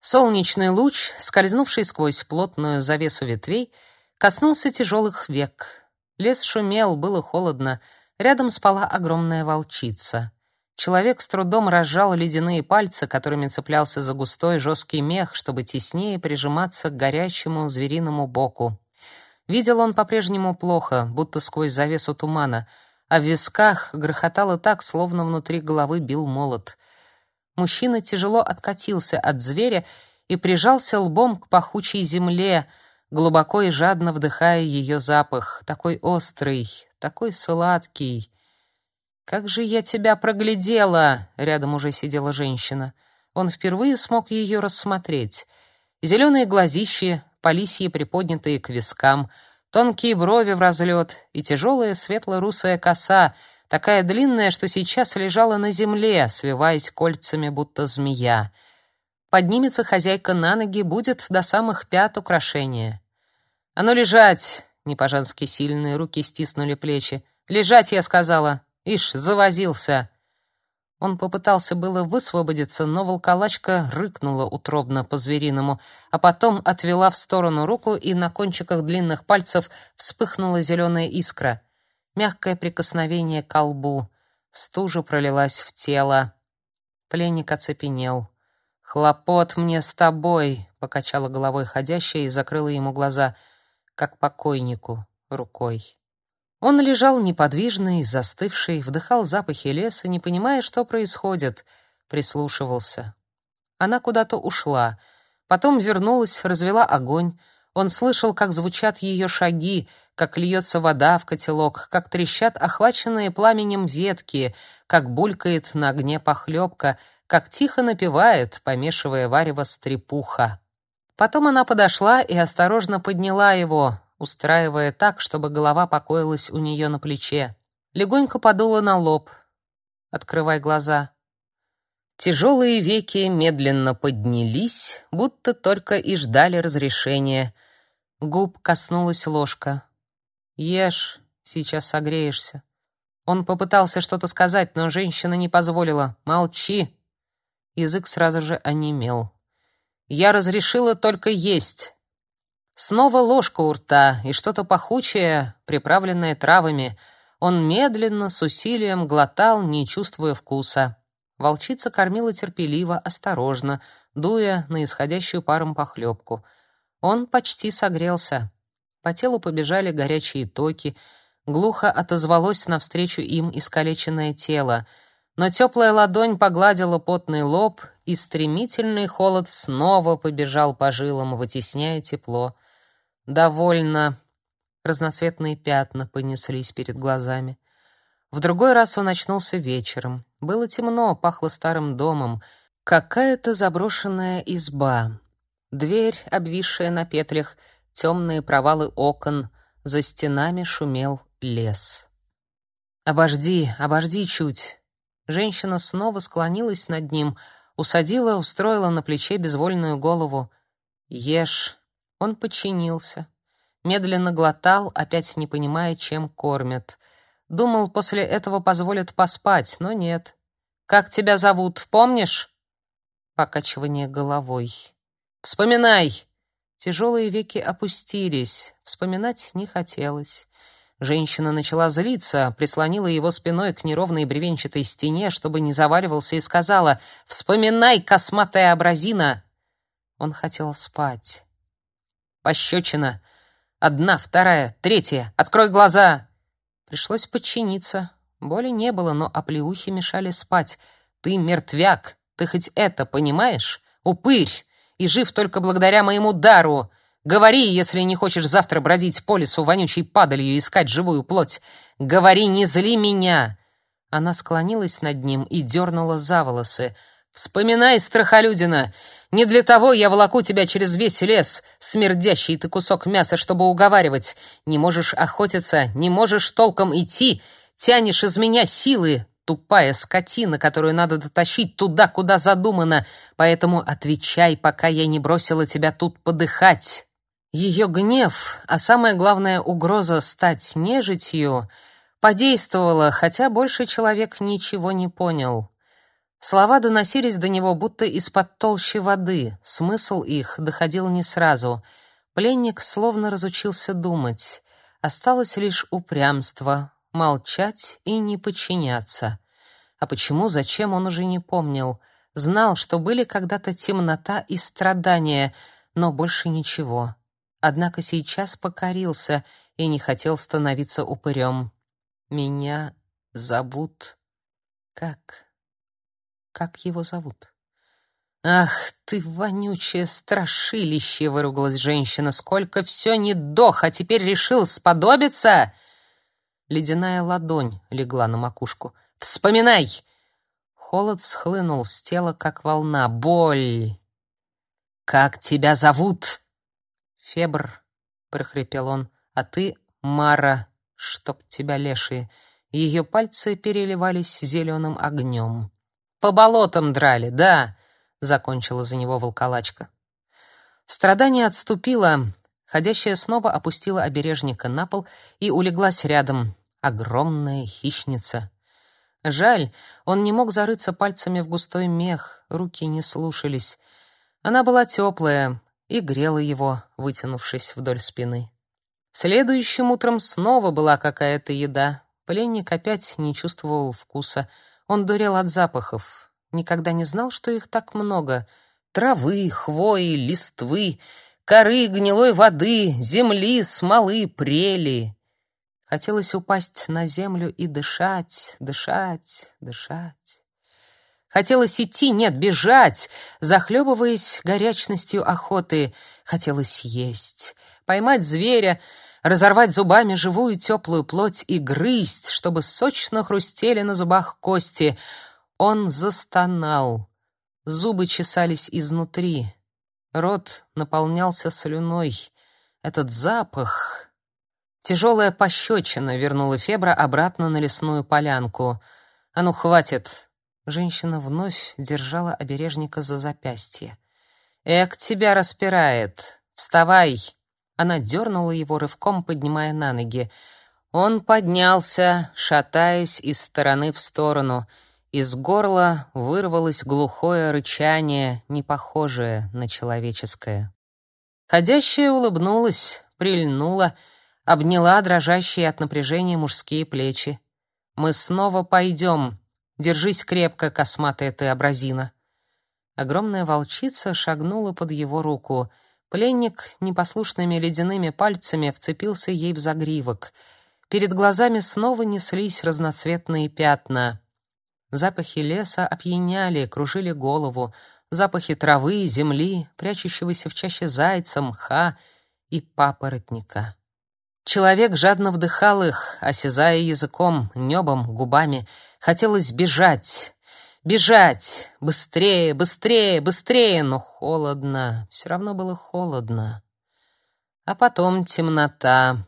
Солнечный луч, скользнувший сквозь плотную завесу ветвей, коснулся тяжелых век. Лес шумел, было холодно. Рядом спала огромная волчица. Человек с трудом разжал ледяные пальцы, которыми цеплялся за густой жесткий мех, чтобы теснее прижиматься к горячему звериному боку. Видел он по-прежнему плохо, будто сквозь завесу тумана, а в висках грохотало так, словно внутри головы бил молот. Мужчина тяжело откатился от зверя и прижался лбом к пахучей земле, глубоко и жадно вдыхая ее запах, такой острый, такой сладкий. «Как же я тебя проглядела!» — рядом уже сидела женщина. Он впервые смог ее рассмотреть. Зеленые глазищи, полисьи приподнятые к вискам, тонкие брови в разлет и тяжелая светло-русая коса, такая длинная, что сейчас лежала на земле, свиваясь кольцами, будто змея. Поднимется хозяйка на ноги, будет до самых пят украшения. «А ну лежать!» — не по-женски сильные руки стиснули плечи. «Лежать, я сказала!» Ишь, завозился. Он попытался было высвободиться, но волколачка рыкнула утробно по-звериному, а потом отвела в сторону руку, и на кончиках длинных пальцев вспыхнула зеленая искра. Мягкое прикосновение к колбу. Стужа пролилась в тело. Пленник оцепенел. «Хлопот мне с тобой», — покачала головой ходящая и закрыла ему глаза, как покойнику, рукой. Он лежал неподвижный, застывший, вдыхал запахи леса, не понимая, что происходит, прислушивался. Она куда-то ушла, потом вернулась, развела огонь. Он слышал, как звучат ее шаги, как льется вода в котелок, как трещат охваченные пламенем ветки, как булькает на огне похлебка, как тихо напевает, помешивая варево стрепуха. Потом она подошла и осторожно подняла его, устраивая так, чтобы голова покоилась у нее на плече. Легонько подула на лоб. «Открывай глаза». Тяжелые веки медленно поднялись, будто только и ждали разрешения. Губ коснулась ложка. «Ешь, сейчас согреешься». Он попытался что-то сказать, но женщина не позволила. «Молчи!» Язык сразу же онемел. «Я разрешила только есть. Снова ложка у рта и что-то пахучее, приправленное травами. Он медленно, с усилием глотал, не чувствуя вкуса. Волчица кормила терпеливо, осторожно, дуя на исходящую паром похлебку. Он почти согрелся. По телу побежали горячие токи, глухо отозвалось навстречу им искалеченное тело, но теплая ладонь погладила потный лоб, и стремительный холод снова побежал по жилам, вытесняя тепло. Довольно. Разноцветные пятна понеслись перед глазами. В другой раз он очнулся вечером. Было темно, пахло старым домом. Какая-то заброшенная изба. Дверь, обвисшая на петлях, темные провалы окон. За стенами шумел лес. «Обожди, обожди чуть». Женщина снова склонилась над ним, усадила, устроила на плече безвольную голову. «Ешь, он подчинился. Медленно глотал, опять не понимая, чем кормят. Думал, после этого позволят поспать, но нет. «Как тебя зовут, помнишь?» Покачивание головой. «Вспоминай!» Тяжелые веки опустились. Вспоминать не хотелось. Женщина начала злиться, прислонила его спиной к неровной бревенчатой стене, чтобы не заваливался, и сказала «Вспоминай, косматая абразина!» Он хотел спать. Пощечина. Одна, вторая, третья. Открой глаза. Пришлось подчиниться. Боли не было, но оплеухи мешали спать. Ты мертвяк. Ты хоть это понимаешь? Упырь. И жив только благодаря моему дару. Говори, если не хочешь завтра бродить по лесу вонючей падалью и искать живую плоть. Говори, не зли меня. Она склонилась над ним и дернула за волосы. Вспоминай, страхолюдина, не для того я волоку тебя через весь лес, смердящий ты кусок мяса, чтобы уговаривать. Не можешь охотиться, не можешь толком идти, тянешь из меня силы, тупая скотина, которую надо дотащить туда, куда задумано. Поэтому отвечай, пока я не бросила тебя тут подыхать. Ее гнев, а самое главное угроза стать нежитью, подействовала, хотя больше человек ничего не понял. Слова доносились до него будто из-под толщи воды, смысл их доходил не сразу. Пленник словно разучился думать. Осталось лишь упрямство, молчать и не подчиняться. А почему, зачем он уже не помнил. Знал, что были когда-то темнота и страдания, но больше ничего. Однако сейчас покорился и не хотел становиться упырем. «Меня зовут...» «Как? Как его зовут?» «Ах ты, вонючее страшилище!» — выругалась женщина. «Сколько все не дох, а теперь решил сподобиться!» Ледяная ладонь легла на макушку. «Вспоминай!» Холод схлынул с тела, как волна. Боль! «Как тебя зовут?» «Фебр», — прохрипел он, — «а ты Мара, чтоб тебя лешие». Ее пальцы переливались зеленым огнем. «По болотам драли, да», — закончила за него волколачка. Страдание отступило, ходящая снова опустила обережника на пол и улеглась рядом. Огромная хищница. Жаль, он не мог зарыться пальцами в густой мех, руки не слушались. Она была теплая, и грела его, вытянувшись вдоль спины. Следующим утром снова была какая-то еда. Пленник опять не чувствовал вкуса. Он дурел от запахов. Никогда не знал, что их так много. Травы, хвои, листвы, коры, гнилой воды, земли, смолы, прели. Хотелось упасть на землю и дышать, дышать, дышать. Хотелось идти, нет, бежать, захлебываясь горячностью охоты. Хотелось есть, поймать зверя, разорвать зубами живую теплую плоть и грызть, чтобы сочно хрустели на зубах кости. Он застонал. Зубы чесались изнутри. Рот наполнялся слюной. Этот запах... Тяжелая пощечина вернула Фебра обратно на лесную полянку. «А ну, хватит!» Женщина вновь держала обережника за запястье. «Эк, тебя распирает! Вставай!» Она дернула его рывком, поднимая на ноги. Он поднялся, шатаясь из стороны в сторону. Из горла вырвалось глухое рычание, не похожее на человеческое. Ходящая улыбнулась, прильнула, обняла дрожащие от напряжения мужские плечи. «Мы снова пойдем», Держись крепко, косматая ты абразина. Огромная волчица шагнула под его руку. Пленник непослушными ледяными пальцами вцепился ей в загривок. Перед глазами снова неслись разноцветные пятна. Запахи леса опьяняли, кружили голову. Запахи травы, земли, прячущегося в чаще зайца, мха и папоротника. Человек жадно вдыхал их, осязая языком, небом, губами. Хотелось бежать, бежать, быстрее, быстрее, быстрее, но холодно, все равно было холодно. А потом темнота.